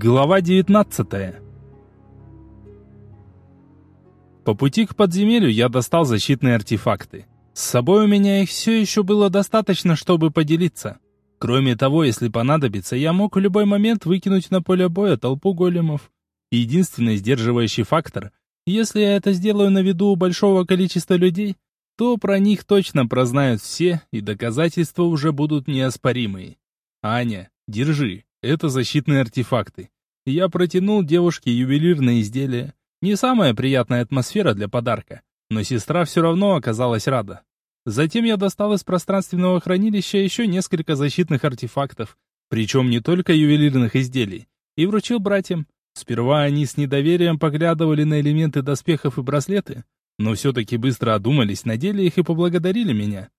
Глава 19 По пути к подземелью я достал защитные артефакты. С собой у меня их все еще было достаточно, чтобы поделиться. Кроме того, если понадобится, я мог в любой момент выкинуть на поле боя толпу големов. Единственный сдерживающий фактор, если я это сделаю на виду у большого количества людей, то про них точно прознают все, и доказательства уже будут неоспоримые. Аня, держи. Это защитные артефакты. Я протянул девушке ювелирное изделие. Не самая приятная атмосфера для подарка, но сестра все равно оказалась рада. Затем я достал из пространственного хранилища еще несколько защитных артефактов, причем не только ювелирных изделий, и вручил братьям. Сперва они с недоверием поглядывали на элементы доспехов и браслеты, но все-таки быстро одумались, надели их и поблагодарили меня.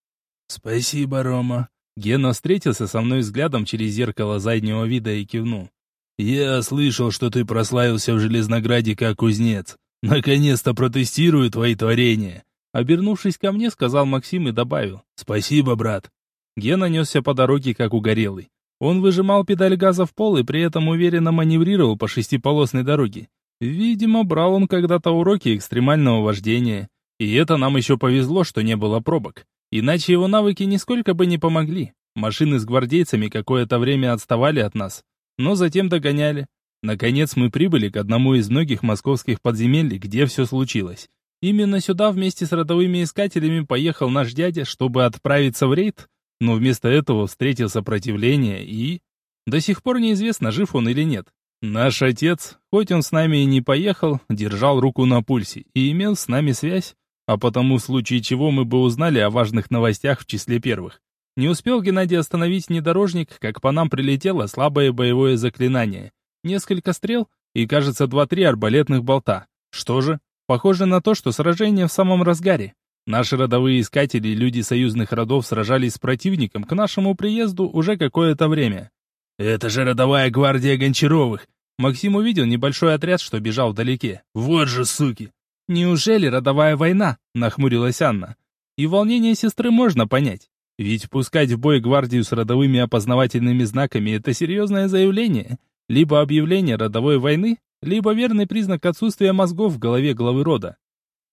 «Спасибо, Рома», Гена встретился со мной взглядом через зеркало заднего вида и кивнул. «Я слышал, что ты прославился в Железнограде как кузнец. Наконец-то протестирую твои творения». Обернувшись ко мне, сказал Максим и добавил. «Спасибо, брат». Гена несся по дороге, как угорелый. Он выжимал педаль газа в пол и при этом уверенно маневрировал по шестиполосной дороге. Видимо, брал он когда-то уроки экстремального вождения. И это нам еще повезло, что не было пробок. Иначе его навыки нисколько бы не помогли. Машины с гвардейцами какое-то время отставали от нас, но затем догоняли. Наконец мы прибыли к одному из многих московских подземелий, где все случилось. Именно сюда вместе с родовыми искателями поехал наш дядя, чтобы отправиться в рейд, но вместо этого встретил сопротивление и... До сих пор неизвестно, жив он или нет. Наш отец, хоть он с нами и не поехал, держал руку на пульсе и имел с нами связь, а потому в случае чего мы бы узнали о важных новостях в числе первых. Не успел Геннадий остановить внедорожник, как по нам прилетело слабое боевое заклинание. Несколько стрел и, кажется, два-три арбалетных болта. Что же? Похоже на то, что сражение в самом разгаре. Наши родовые искатели, люди союзных родов, сражались с противником к нашему приезду уже какое-то время. «Это же родовая гвардия Гончаровых!» Максим увидел небольшой отряд, что бежал вдалеке. «Вот же суки!» «Неужели родовая война?» — нахмурилась Анна. И волнение сестры можно понять. Ведь пускать в бой гвардию с родовыми опознавательными знаками — это серьезное заявление. Либо объявление родовой войны, либо верный признак отсутствия мозгов в голове главы рода.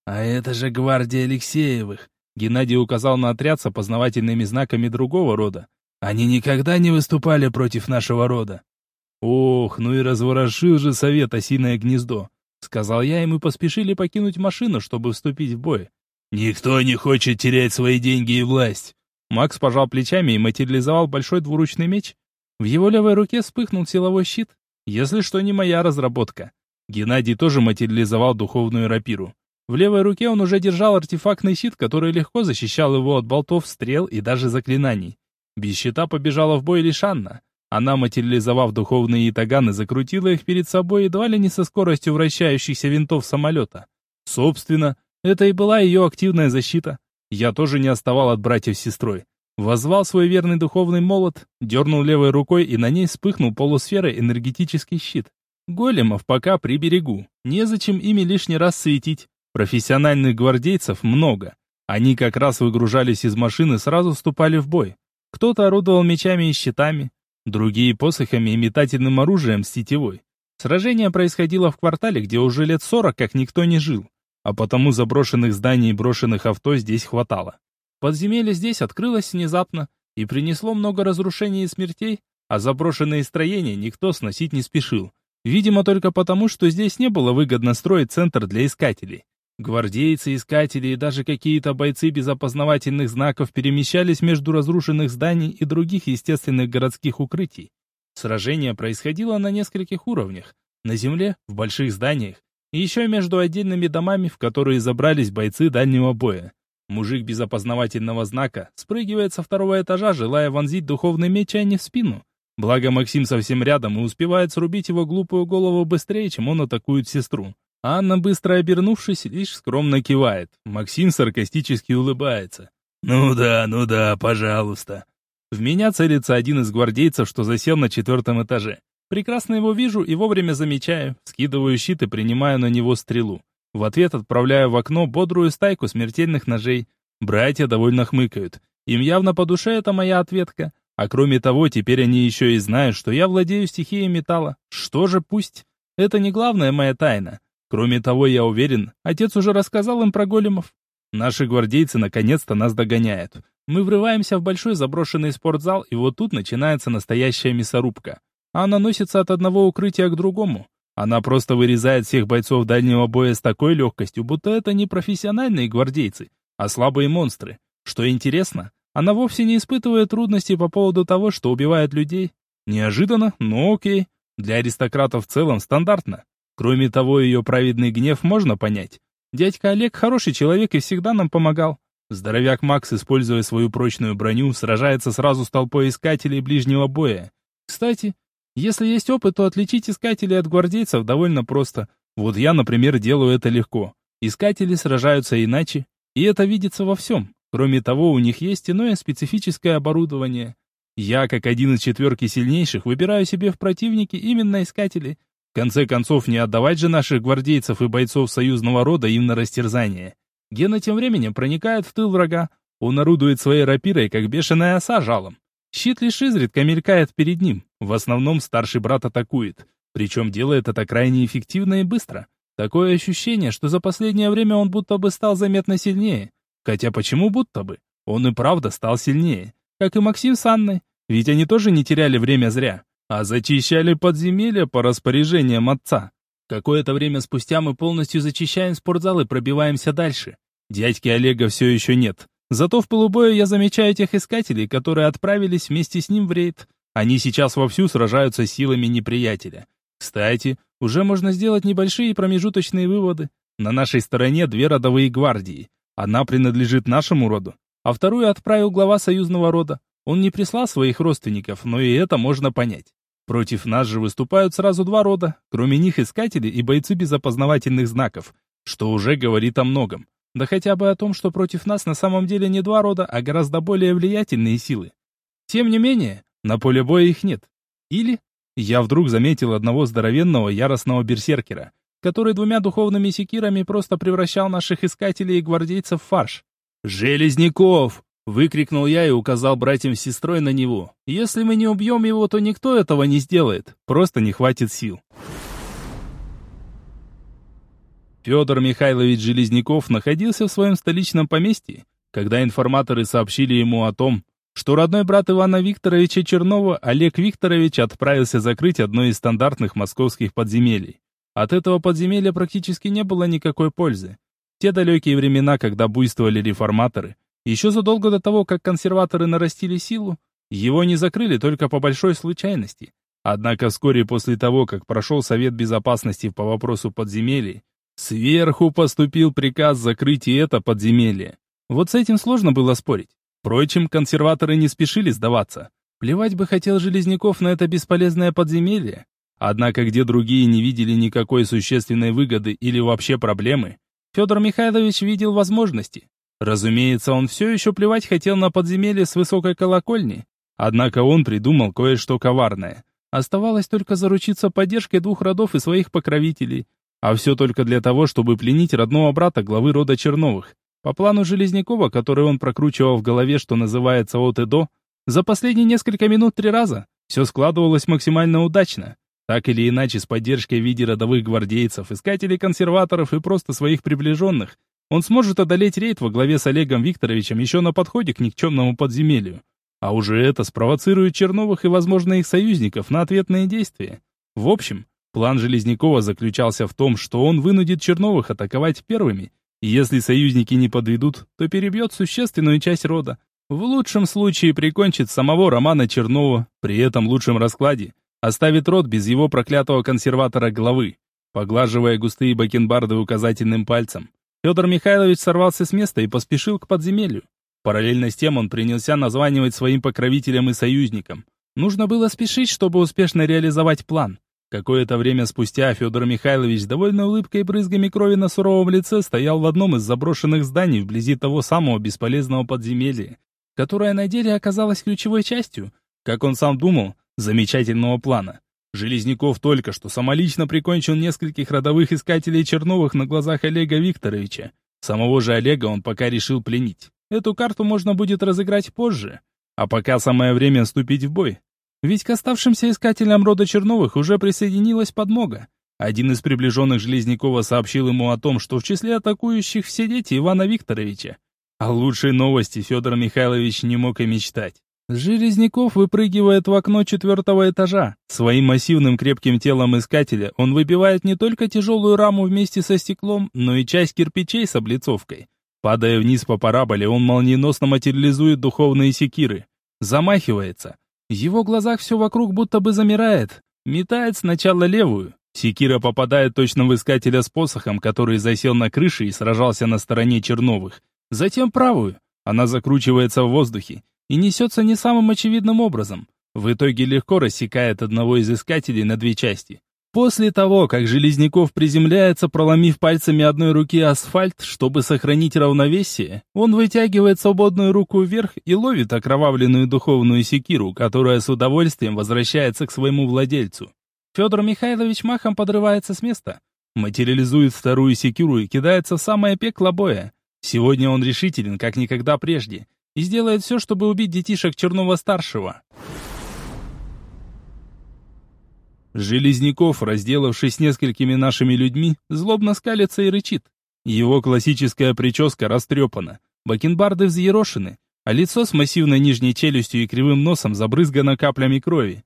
«А это же гвардия Алексеевых!» Геннадий указал на отряд с опознавательными знаками другого рода. «Они никогда не выступали против нашего рода!» Ох, ну и разворошил же совет осиное гнездо. Сказал я, и мы поспешили покинуть машину, чтобы вступить в бой. «Никто не хочет терять свои деньги и власть!» Макс пожал плечами и материализовал большой двуручный меч. В его левой руке вспыхнул силовой щит. Если что, не моя разработка. Геннадий тоже материализовал духовную рапиру. В левой руке он уже держал артефактный щит, который легко защищал его от болтов, стрел и даже заклинаний. Без щита побежала в бой лишь Анна. Она, материализовав духовные итаганы, закрутила их перед собой едва ли не со скоростью вращающихся винтов самолета. Собственно, это и была ее активная защита. Я тоже не оставал от братьев с сестрой. Возвал свой верный духовный молот, дернул левой рукой, и на ней вспыхнул полусферой энергетический щит. Големов пока приберегу. Незачем ими лишний раз светить. Профессиональных гвардейцев много. Они как раз выгружались из машины, сразу вступали в бой. Кто-то орудовал мечами и щитами, другие посохами и метательным оружием с сетевой. Сражение происходило в квартале, где уже лет сорок как никто не жил, а потому заброшенных зданий и брошенных авто здесь хватало. Подземелье здесь открылось внезапно и принесло много разрушений и смертей, а заброшенные строения никто сносить не спешил. Видимо, только потому, что здесь не было выгодно строить центр для искателей. Гвардейцы, искатели и даже какие-то бойцы без опознавательных знаков перемещались между разрушенных зданий и других естественных городских укрытий. Сражение происходило на нескольких уровнях. На земле, в больших зданиях, и еще между отдельными домами, в которые забрались бойцы дальнего боя. Мужик без опознавательного знака спрыгивает со второго этажа, желая вонзить духовный меч, а не в спину. Благо Максим совсем рядом и успевает срубить его глупую голову быстрее, чем он атакует сестру. Анна, быстро обернувшись, лишь скромно кивает. Максим саркастически улыбается. «Ну да, ну да, пожалуйста». В меня целится один из гвардейцев, что засел на четвертом этаже. Прекрасно его вижу и вовремя замечаю, скидываю щит и принимаю на него стрелу. В ответ отправляю в окно бодрую стайку смертельных ножей. Братья довольно хмыкают. Им явно по душе это моя ответка. А кроме того, теперь они еще и знают, что я владею стихией металла. Что же пусть? Это не главная моя тайна. Кроме того, я уверен, отец уже рассказал им про големов. Наши гвардейцы наконец-то нас догоняют. Мы врываемся в большой заброшенный спортзал, и вот тут начинается настоящая мясорубка. Она носится от одного укрытия к другому. Она просто вырезает всех бойцов дальнего боя с такой легкостью, будто это не профессиональные гвардейцы, а слабые монстры. Что интересно, она вовсе не испытывает трудностей по поводу того, что убивает людей. Неожиданно, но окей. Для аристократов в целом стандартно. Кроме того, ее праведный гнев можно понять. Дядька Олег хороший человек и всегда нам помогал. Здоровяк Макс, используя свою прочную броню, сражается сразу с толпой искателей ближнего боя. Кстати, если есть опыт, то отличить искателей от гвардейцев довольно просто. Вот я, например, делаю это легко. Искатели сражаются иначе, и это видится во всем. Кроме того, у них есть иное специфическое оборудование. Я, как один из четверки сильнейших, выбираю себе в противники именно искателей. Конце концов, не отдавать же наших гвардейцев и бойцов союзного рода им на растерзание. Гена тем временем проникает в тыл врага. Он орудует своей рапирой, как бешеная оса жалом. Щит лишь изредка мелькает перед ним. В основном старший брат атакует. Причем делает это крайне эффективно и быстро. Такое ощущение, что за последнее время он будто бы стал заметно сильнее. Хотя почему будто бы? Он и правда стал сильнее. Как и Максим с Анной. Ведь они тоже не теряли время зря, а зачищали подземелья по распоряжениям отца. Какое-то время спустя мы полностью зачищаем спортзал и пробиваемся дальше. Дядьки Олега все еще нет. Зато в полубою я замечаю тех искателей, которые отправились вместе с ним в рейд. Они сейчас вовсю сражаются силами неприятеля. Кстати, уже можно сделать небольшие промежуточные выводы. На нашей стороне две родовые гвардии. Одна принадлежит нашему роду, а вторую отправил глава союзного рода. Он не прислал своих родственников, но и это можно понять. Против нас же выступают сразу два рода, кроме них искатели и бойцы без опознавательных знаков, что уже говорит о многом. Да хотя бы о том, что против нас на самом деле не два рода, а гораздо более влиятельные силы. Тем не менее, на поле боя их нет. Или я вдруг заметил одного здоровенного яростного берсеркера, который двумя духовными секирами просто превращал наших искателей и гвардейцев в фарш. «Железняков!» — выкрикнул я и указал братьям с сестрой на него. «Если мы не убьем его, то никто этого не сделает. Просто не хватит сил». Федор Михайлович Железняков находился в своем столичном поместье, когда информаторы сообщили ему о том, что родной брат Ивана Викторовича Чернова, Олег Викторович, отправился закрыть одно из стандартных московских подземелий. От этого подземелья практически не было никакой пользы. В те далекие времена, когда буйствовали реформаторы, еще задолго до того, как консерваторы нарастили силу, его не закрыли только по большой случайности. Однако вскоре после того, как прошел Совет Безопасности по вопросу подземелий, Сверху поступил приказ закрыть и это подземелье. Вот с этим сложно было спорить. Впрочем, консерваторы не спешили сдаваться. Плевать бы хотел Железняков на это бесполезное подземелье. Однако, где другие не видели никакой существенной выгоды или вообще проблемы, Федор Михайлович видел возможности. Разумеется, он все еще плевать хотел на подземелье с высокой колокольни. Однако он придумал кое-что коварное. Оставалось только заручиться поддержкой двух родов и своих покровителей, а все только для того, чтобы пленить родного брата главы рода Черновых. По плану Железнякова, который он прокручивал в голове, что называется от и до, за последние несколько минут три раза, все складывалось максимально удачно. Так или иначе, с поддержкой в виде родовых гвардейцев, искателей консерваторов и просто своих приближенных, он сможет одолеть рейд во главе с Олегом Викторовичем еще на подходе к никчемному подземелью. А уже это спровоцирует Черновых и, возможно, их союзников на ответные действия. В общем, План Железнякова заключался в том, что он вынудит Черновых атаковать первыми, и если союзники не подведут, то перебьет существенную часть рода. В лучшем случае прикончит самого Романа Чернова, при этом лучшем раскладе оставит род без его проклятого консерватора главы. Поглаживая густые бакенбарды указательным пальцем, Федор Михайлович сорвался с места и поспешил к подземелью. Параллельно с тем он принялся названивать своим покровителям и союзникам. Нужно было спешить, чтобы успешно реализовать план. Какое-то время спустя Федор Михайлович довольной улыбкой и брызгами крови на суровом лице стоял в одном из заброшенных зданий вблизи того самого бесполезного подземелья, которое на деле оказалось ключевой частью, как он сам думал, замечательного плана. Железняков только что самолично прикончил нескольких родовых искателей Черновых на глазах Олега Викторовича. Самого же Олега он пока решил пленить. Эту карту можно будет разыграть позже. А пока самое время вступить в бой. Ведь к оставшимся искателям рода Черновых уже присоединилась подмога. Один из приближенных Железнякова сообщил ему о том, что в числе атакующих все дети Ивана Викторовича. О лучшей новости Федор Михайлович не мог и мечтать. Железняков выпрыгивает в окно четвертого этажа. Своим массивным крепким телом искателя он выбивает не только тяжелую раму вместе со стеклом, но и часть кирпичей с облицовкой. Падая вниз по параболе, он молниеносно материализует духовные секиры. Замахивается. В его глазах все вокруг будто бы замирает. Метает сначала левую. Секира попадает точно в искателя с посохом, который засел на крыше и сражался на стороне Черновых. Затем правую. Она закручивается в воздухе и несется не самым очевидным образом. В итоге легко рассекает одного из искателей на две части. После того, как Железняков приземляется, проломив пальцами одной руки асфальт, чтобы сохранить равновесие, он вытягивает свободную руку вверх и ловит окровавленную духовную секиру, которая с удовольствием возвращается к своему владельцу. Федор Михайлович махом подрывается с места, материализует вторую секиру и кидается в самое пекло боя. Сегодня он решителен, как никогда прежде, и сделает все, чтобы убить детишек Чернова-старшего. Железняков, разделавшись несколькими нашими людьми, злобно скалится и рычит. Его классическая прическа растрепана, бакенбарды взъерошены, а лицо с массивной нижней челюстью и кривым носом забрызгано каплями крови.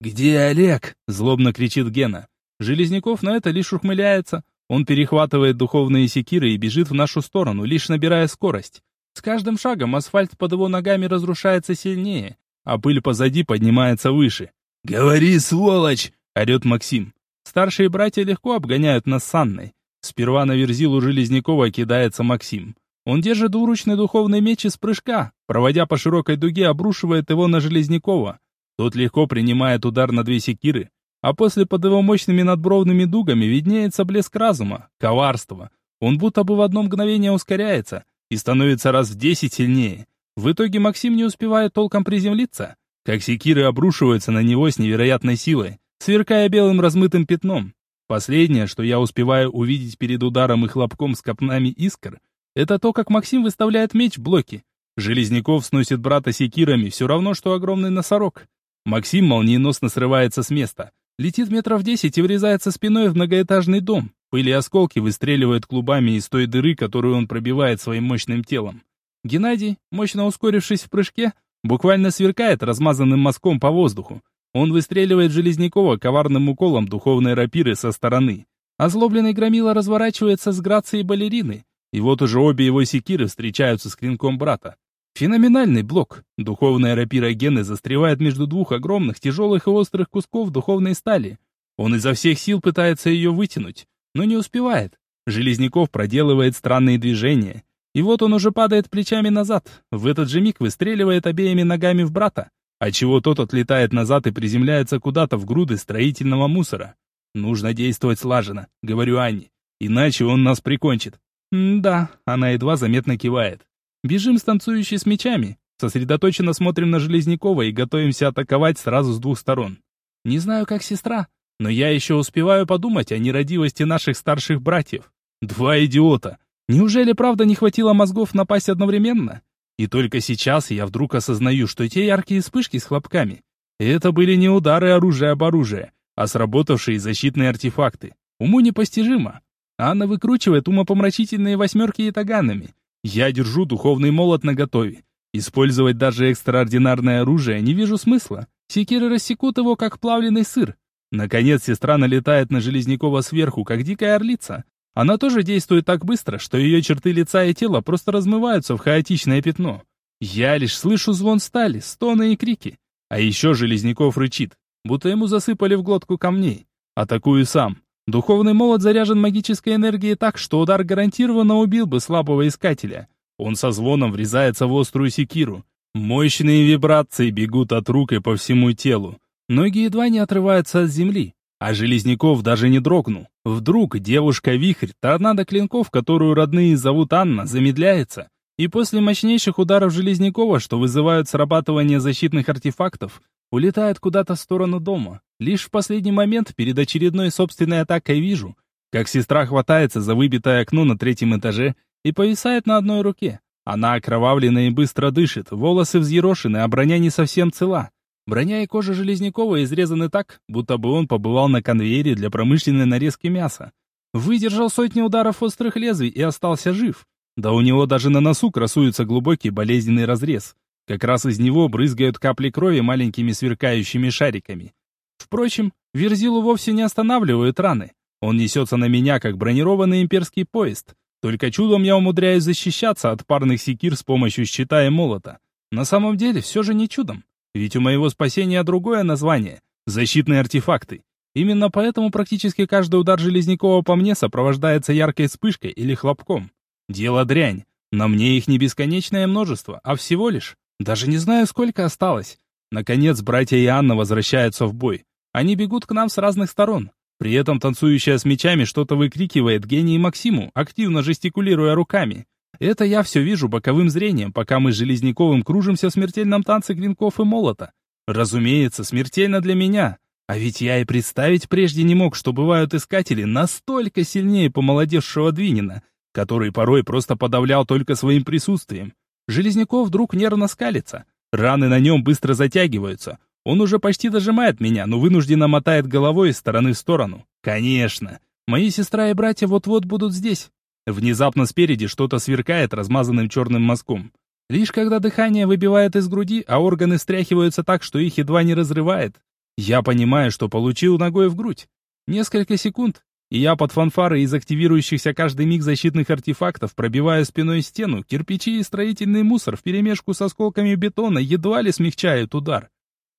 «Где Олег?» — злобно кричит Гена. Железняков на это лишь ухмыляется. Он перехватывает духовные секиры и бежит в нашу сторону, лишь набирая скорость. С каждым шагом асфальт под его ногами разрушается сильнее, а пыль позади поднимается выше. «Говори, сволочь!» — орет Максим. Старшие братья легко обгоняют нас с Анной. Сперва на верзилу Железнякова кидается Максим. Он держит двуручный духовный меч из прыжка, проводя по широкой дуге, обрушивает его на Железнякова. Тот легко принимает удар на две секиры, а после под его мощными надбровными дугами виднеется блеск разума, коварство. Он будто бы в одно мгновение ускоряется и становится раз в десять сильнее. В итоге Максим не успевает толком приземлиться, как секиры обрушиваются на него с невероятной силой сверкая белым размытым пятном. Последнее, что я успеваю увидеть перед ударом и хлопком с копнами искр, это то, как Максим выставляет меч в блоки. Железняков сносит брата секирами, все равно, что огромный носорог. Максим молниеносно срывается с места, летит метров десять и врезается спиной в многоэтажный дом. Пыли осколки выстреливают клубами из той дыры, которую он пробивает своим мощным телом. Геннадий, мощно ускорившись в прыжке, буквально сверкает размазанным мазком по воздуху. Он выстреливает Железнякова коварным уколом духовной рапиры со стороны. Озлобленный громила разворачивается с грацией балерины, и вот уже обе его секиры встречаются с клинком брата. Феноменальный блок. Духовная рапира Гены застревает между двух огромных, тяжелых и острых кусков духовной стали. Он изо всех сил пытается ее вытянуть, но не успевает. Железняков проделывает странные движения. И вот он уже падает плечами назад. В этот же миг выстреливает обеими ногами в брата отчего тот отлетает назад и приземляется куда-то в груды строительного мусора. Нужно действовать слаженно, говорю Анне, иначе он нас прикончит. да, она едва заметно кивает. Бежим с танцующей с мечами, сосредоточенно смотрим на Железнякова и готовимся атаковать сразу с двух сторон. Не знаю, как сестра, но я еще успеваю подумать о нерадивости наших старших братьев. Два идиота. Неужели правда не хватило мозгов напасть одновременно? И только сейчас я вдруг осознаю, что те яркие вспышки с хлопками — это были не удары оружия об оружие, а сработавшие защитные артефакты. Уму непостижимо. Анна выкручивает умопомрачительные восьмерки и таганами. Я держу духовный молот наготове. Использовать даже экстраординарное оружие не вижу смысла. Секиры рассекут его, как плавленый сыр. Наконец сестра налетает на Железнякова сверху, как дикая орлица. Она тоже действует так быстро, что ее черты лица и тела просто размываются в хаотичное пятно. Я лишь слышу звон стали, стоны и крики. А еще Железняков рычит, будто ему засыпали в глотку камней. Атакую сам. Духовный молот заряжен магической энергией так, что удар гарантированно убил бы слабого искателя. Он со звоном врезается в острую секиру. Мощные вибрации бегут от рук и по всему телу. Ноги едва не отрываются от земли. А Железняков даже не дрогнул. Вдруг девушка-вихрь, торнадо клинков, которую родные зовут Анна, замедляется, и после мощнейших ударов Железнякова, что вызывают срабатывание защитных артефактов, улетает куда-то в сторону дома. Лишь в последний момент перед очередной собственной атакой вижу, как сестра хватается за выбитое окно на третьем этаже и повисает на одной руке. Она окровавлена и быстро дышит, волосы взъерошены, а броня не совсем цела. Броня и кожа Железнякова изрезаны так, будто бы он побывал на конвейере для промышленной нарезки мяса. Выдержал сотни ударов острых лезвий и остался жив. Да у него даже на носу красуется глубокий болезненный разрез. Как раз из него брызгают капли крови маленькими сверкающими шариками. Впрочем, Верзилу вовсе не останавливают раны. Он несется на меня, как бронированный имперский поезд. Только чудом я умудряюсь защищаться от парных секир с помощью щита и молота. На самом деле, все же не чудом. Ведь у моего спасения другое название — защитные артефакты. Именно поэтому практически каждый удар Железнякова по мне сопровождается яркой вспышкой или хлопком. Дело дрянь. На мне их не бесконечное множество, а всего лишь. Даже не знаю, сколько осталось. Наконец, братья и Анна возвращаются в бой. Они бегут к нам с разных сторон. При этом танцующая с мечами что-то выкрикивает гений Максиму, активно жестикулируя руками. Это я все вижу боковым зрением, пока мы с Железняковым кружимся в смертельном танце клинков и молота. Разумеется, смертельно для меня. А ведь я и представить прежде не мог, что бывают искатели настолько сильнее помолодевшего Двинина, который порой просто подавлял только своим присутствием. Железняков вдруг нервно скалится. Раны на нем быстро затягиваются. Он уже почти дожимает меня, но вынужденно мотает головой из стороны в сторону. Конечно, мои сестра и братья вот-вот будут здесь. Внезапно спереди что-то сверкает размазанным черным мазком. Лишь когда дыхание выбивает из груди, а органы стряхиваются так, что их едва не разрывает, я понимаю, что получил ногой в грудь. Несколько секунд, и я под фанфары из активирующихся каждый миг защитных артефактов пробиваю спиной стену, кирпичи и строительный мусор вперемешку с осколками бетона едва ли смягчают удар.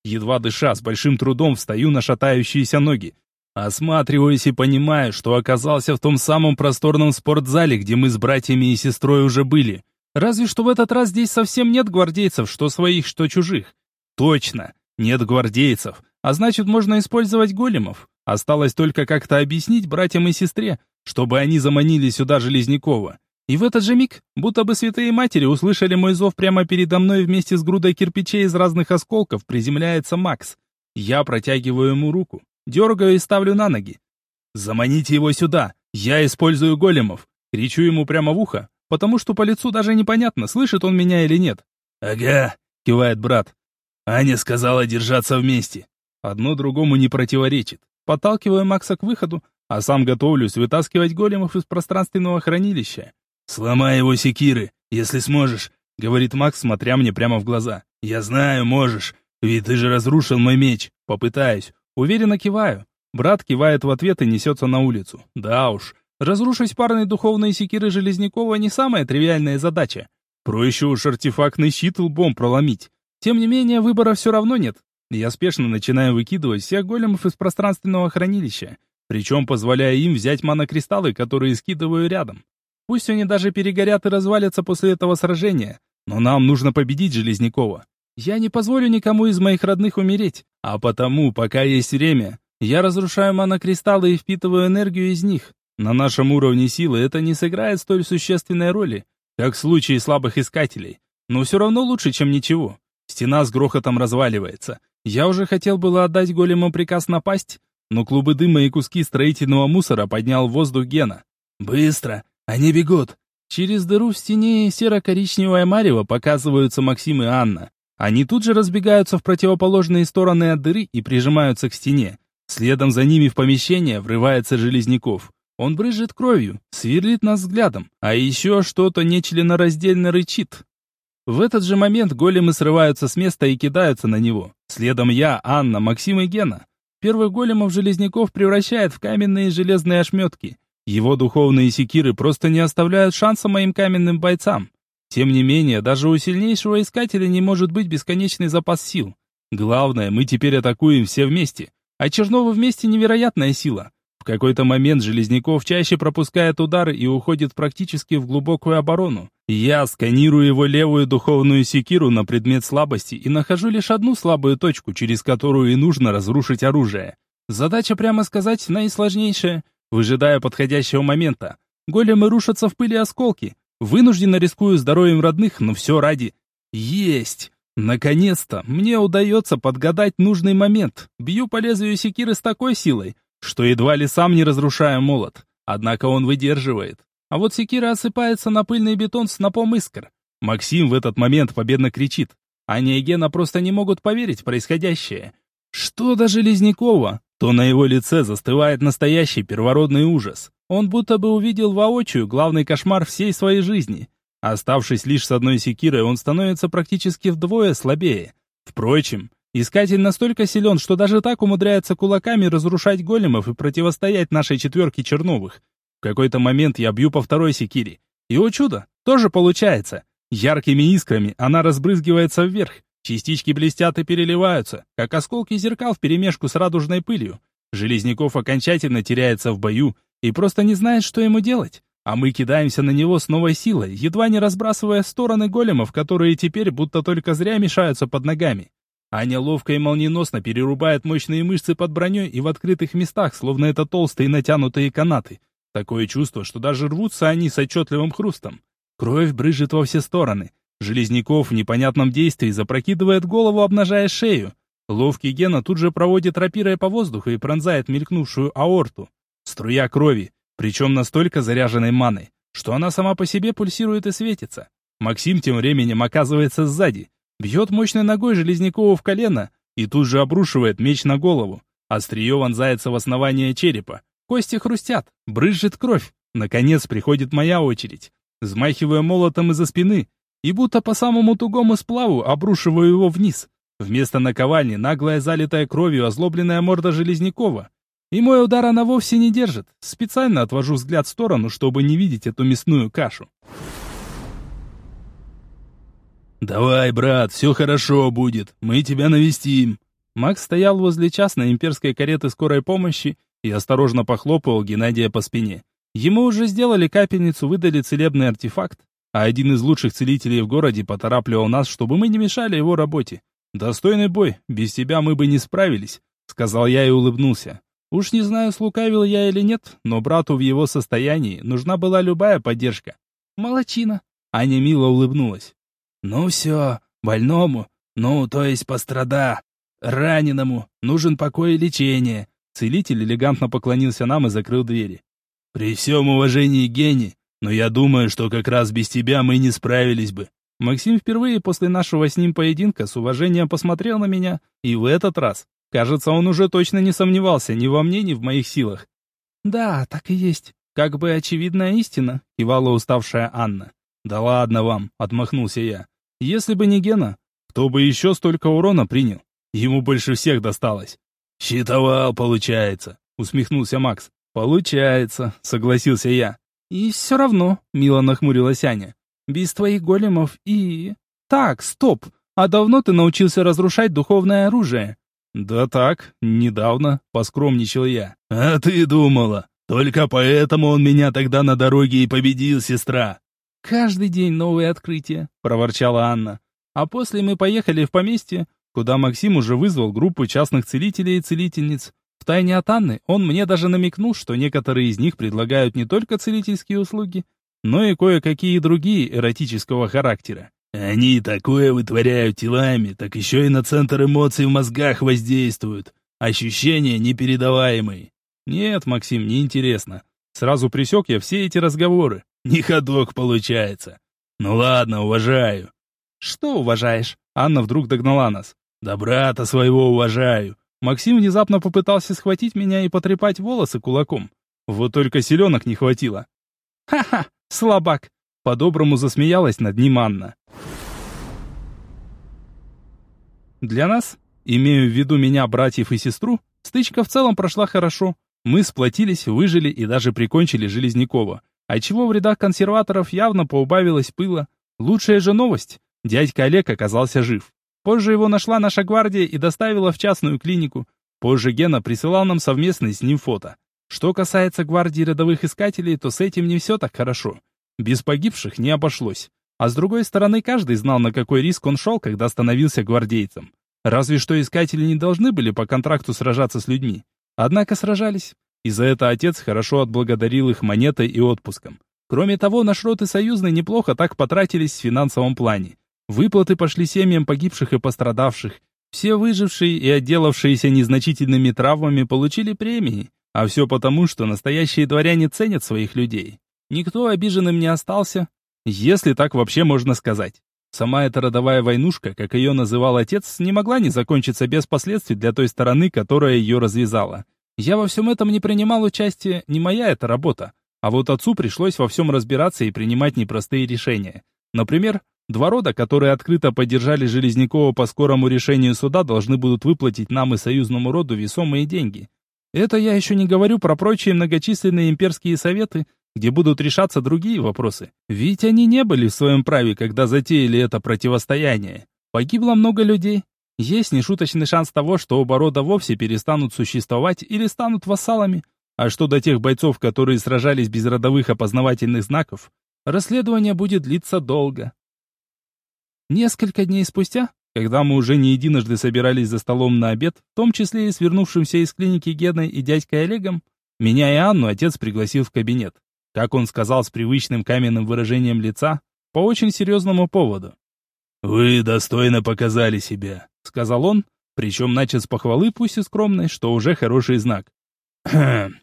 Едва дыша, с большим трудом встаю на шатающиеся ноги. Осматриваюсь и понимаю, что оказался в том самом просторном спортзале, где мы с братьями и сестрой уже были. Разве что в этот раз здесь совсем нет гвардейцев, что своих, что чужих. Точно, нет гвардейцев, а значит можно использовать големов. Осталось только как-то объяснить братьям и сестре, чтобы они заманили сюда Железнякова. И в этот же миг, будто бы святые матери услышали мой зов прямо передо мной вместе с грудой кирпичей из разных осколков, приземляется Макс. Я протягиваю ему руку, дергаю и ставлю на ноги. «Заманите его сюда! Я использую големов!» Кричу ему прямо в ухо, потому что по лицу даже непонятно, слышит он меня или нет. «Ага», — кивает брат. «Аня сказала держаться вместе». Одно другому не противоречит. Подталкиваю Макса к выходу, а сам готовлюсь вытаскивать големов из пространственного хранилища. «Сломай его секиры, если сможешь», — говорит Макс, смотря мне прямо в глаза. «Я знаю, можешь, ведь ты же разрушил мой меч». «Попытаюсь». Уверенно киваю. Брат кивает в ответ и несется на улицу. Да уж, разрушить парные духовные секиры Железнякова не самая тривиальная задача. Проще уж артефактный щит лбом проломить. Тем не менее, выбора все равно нет. Я спешно начинаю выкидывать всех големов из пространственного хранилища, причем позволяя им взять монокристаллы, которые скидываю рядом. Пусть они даже перегорят и развалятся после этого сражения, но нам нужно победить Железнякова. Я не позволю никому из моих родных умереть, а потому, пока есть время, я разрушаю монокристаллы и впитываю энергию из них. На нашем уровне силы это не сыграет столь существенной роли, как в случае слабых искателей, но все равно лучше, чем ничего. Стена с грохотом разваливается. Я уже хотел было отдать голему приказ напасть, но клубы дыма и куски строительного мусора поднял в воздух Гена. «Быстро! Они бегут. Через дыру в стене серо-коричневое марево показываются Максим и Анна. Они тут же разбегаются в противоположные стороны от дыры и прижимаются к стене. Следом за ними в помещение врывается Железняков. Он брызжет кровью, сверлит нас взглядом, а еще что-то нечленораздельно рычит. В этот же момент големы срываются с места и кидаются на него. Следом я, Анна, Максим и Гена. Первых големов Железняков превращает в каменные железные ошметки. Его духовные секиры просто не оставляют шанса моим каменным бойцам. Тем не менее, даже у сильнейшего искателя не может быть бесконечный запас сил. Главное, мы теперь атакуем все вместе. А Чернова вместе невероятная сила. В какой-то момент Железняков чаще пропускает удары и уходит практически в глубокую оборону. Я сканирую его левую духовную секиру на предмет слабости и нахожу лишь одну слабую точку, через которую и нужно разрушить оружие. Задача, прямо сказать, наисложнейшая — Выжидая подходящего момента, големы рушатся в пыли осколки. Вынужденно рискую здоровьем родных, но все ради... Есть! Наконец-то мне удается подгадать нужный момент. Бью по лезвию секиры с такой силой, что едва ли сам не разрушаю молот. Однако он выдерживает. А вот секира осыпается на пыльный бетон с напом искр. Максим в этот момент победно кричит. Аня и Гена просто не могут поверить в происходящее. Что до Железнякова, то на его лице застывает настоящий первородный ужас. Он будто бы увидел воочию главный кошмар всей своей жизни. Оставшись лишь с одной секирой, он становится практически вдвое слабее. Впрочем, искатель настолько силен, что даже так умудряется кулаками разрушать големов и противостоять нашей четверке черновых. В какой-то момент я бью по второй секире. И, о чудо, тоже получается. Яркими искрами она разбрызгивается вверх. Частички блестят и переливаются, как осколки зеркал вперемешку с радужной пылью. Железняков окончательно теряется в бою и просто не знает, что ему делать. А мы кидаемся на него с новой силой, едва не разбрасывая стороны големов, которые теперь будто только зря мешаются под ногами. Аня ловко и молниеносно перерубает мощные мышцы под броней и в открытых местах, словно это толстые натянутые канаты. Такое чувство, что даже рвутся они с отчетливым хрустом. Кровь брызжет во все стороны. Железняков в непонятном действии запрокидывает голову, обнажая шею. Ловкий Гена тут же проводит рапирой по воздуху и пронзает мелькнувшую аорту. Струя крови, причем настолько заряженной маной, что она сама по себе пульсирует и светится. Максим тем временем оказывается сзади, бьет мощной ногой Железнякову в колено и тут же обрушивает меч на голову. Острие вонзается в основание черепа. Кости хрустят, брызжет кровь. Наконец приходит моя очередь. Взмахиваю молотом из-за спины и будто по самому тугому сплаву обрушиваю его вниз. Вместо наковальни наглая залитая кровью озлобленная морда Железнякова. И мой удар она вовсе не держит. Специально отвожу взгляд в сторону, чтобы не видеть эту мясную кашу. «Давай, брат, все хорошо будет. Мы тебя навестим». Макс стоял возле частной имперской кареты скорой помощи и осторожно похлопывал Геннадия по спине. Ему уже сделали капельницу, выдали целебный артефакт, а один из лучших целителей в городе поторапливал нас, чтобы мы не мешали его работе. «Достойный бой, без тебя мы бы не справились», — сказал я и улыбнулся. Уж не знаю, слукавил я или нет, но брату в его состоянии нужна была любая поддержка. Молодчина. Аня мило улыбнулась. Ну все, больному, ну, то есть пострада. Раненому нужен покой и лечение. Целитель элегантно поклонился нам и закрыл двери. При всем уважении, Гений, но я думаю, что как раз без тебя мы не справились бы. Максим впервые после нашего с ним поединка с уважением посмотрел на меня, и в этот раз, кажется, он уже точно не сомневался ни во мне, ни в моих силах. «Да, так и есть. Как бы очевидная истина», — кивала уставшая Анна. «Да ладно вам», — отмахнулся я. «Если бы не Гена, кто бы еще столько урона принял? Ему больше всех досталось». «Щитовал, получается», — усмехнулся Макс. «Получается», — согласился я. «И все равно», — мило нахмурилась Аня. «Без твоих големов и...» «Так, стоп! А давно ты научился разрушать духовное оружие?» «Да так, недавно», — поскромничал я. «А ты думала? Только поэтому он меня тогда на дороге и победил, сестра». «Каждый день новые открытия», — проворчала Анна. А после мы поехали в поместье, куда Максим уже вызвал группу частных целителей и целительниц. Втайне от Анны он мне даже намекнул, что некоторые из них предлагают не только целительские услуги, но и кое-какие другие эротического характера. Они такое вытворяют телами, так еще и на центр эмоций в мозгах воздействуют. Ощущения непередаваемые. Нет, Максим, неинтересно. Сразу присек я все эти разговоры. Не ходок получается. Ну ладно, уважаю. Что уважаешь? Анна вдруг догнала нас. Да брата своего уважаю. Максим внезапно попытался схватить меня и потрепать волосы кулаком. Вот только селенок не хватило. «Ха-ха, слабак!» По-доброму засмеялась над ним Анна. Для нас, имею в виду меня, братьев и сестру, стычка в целом прошла хорошо. Мы сплотились, выжили и даже прикончили Железнякова. Отчего в рядах консерваторов явно поубавилось пыла. Лучшая же новость. Дядька Олег оказался жив. Позже его нашла наша гвардия и доставила в частную клинику. Позже Гена присылал нам совместное с ним фото. Что касается гвардии рядовых искателей, то с этим не все так хорошо. Без погибших не обошлось. А с другой стороны, каждый знал, на какой риск он шел, когда становился гвардейцем. Разве что искатели не должны были по контракту сражаться с людьми. Однако сражались. И за это отец хорошо отблагодарил их монетой и отпуском. Кроме того, наш род и союзный неплохо так потратились в финансовом плане. Выплаты пошли семьям погибших и пострадавших. Все выжившие и отделавшиеся незначительными травмами получили премии. А все потому, что настоящие дворяне ценят своих людей. Никто обиженным не остался. Если так вообще можно сказать. Сама эта родовая войнушка, как ее называл отец, не могла не закончиться без последствий для той стороны, которая ее развязала. Я во всем этом не принимал участия, не моя эта работа. А вот отцу пришлось во всем разбираться и принимать непростые решения. Например, два рода, которые открыто поддержали Железнякова по скорому решению суда, должны будут выплатить нам и союзному роду весомые деньги. Это я еще не говорю про прочие многочисленные имперские советы, где будут решаться другие вопросы. Ведь они не были в своем праве, когда затеяли это противостояние. Погибло много людей. Есть нешуточный шанс того, что оба рода вовсе перестанут существовать или станут вассалами. А что до тех бойцов, которые сражались без родовых опознавательных знаков, расследование будет длиться долго. Несколько дней спустя, когда мы уже не единожды собирались за столом на обед, в том числе и с вернувшимся из клиники Геной и дядькой Олегом, меня и Анну отец пригласил в кабинет как он сказал с привычным каменным выражением лица, по очень серьезному поводу. «Вы достойно показали себя», — сказал он, причем начал с похвалы, пусть и скромной, что уже хороший знак. «Хм,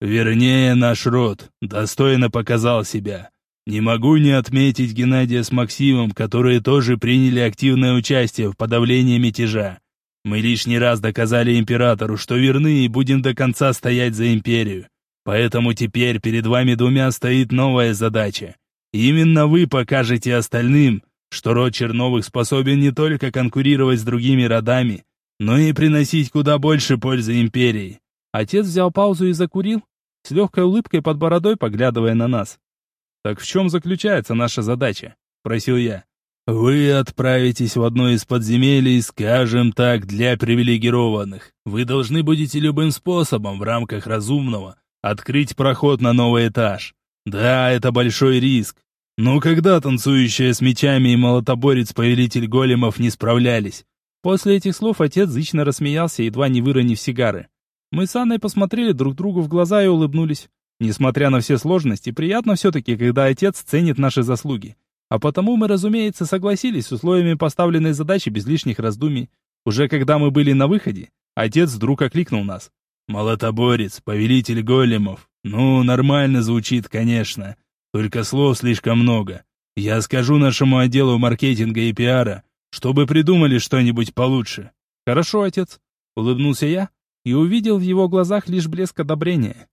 вернее, наш род достойно показал себя. Не могу не отметить Геннадия с Максимом, которые тоже приняли активное участие в подавлении мятежа. Мы лишний раз доказали императору, что верны и будем до конца стоять за империю. Поэтому теперь перед вами двумя стоит новая задача. Именно вы покажете остальным, что род Черновых способен не только конкурировать с другими родами, но и приносить куда больше пользы империи. Отец взял паузу и закурил, с легкой улыбкой под бородой поглядывая на нас. «Так в чем заключается наша задача?» – просил я. «Вы отправитесь в одно из подземелий, скажем так, для привилегированных. Вы должны будете любым способом, в рамках разумного, Открыть проход на новый этаж. Да, это большой риск. Но когда танцующая с мечами и молотоборец-повелитель големов не справлялись? После этих слов отец зычно рассмеялся, едва не выронив сигары. Мы с Анной посмотрели друг другу в глаза и улыбнулись. Несмотря на все сложности, приятно все-таки, когда отец ценит наши заслуги. А потому мы, разумеется, согласились с условиями поставленной задачи без лишних раздумий. Уже когда мы были на выходе, отец вдруг окликнул нас. Молотоборец, повелитель големов. Ну, нормально звучит, конечно. Только слов слишком много. Я скажу нашему отделу маркетинга и пиара, чтобы придумали что-нибудь получше. Хорошо, отец. Улыбнулся я и увидел в его глазах лишь блеск одобрения.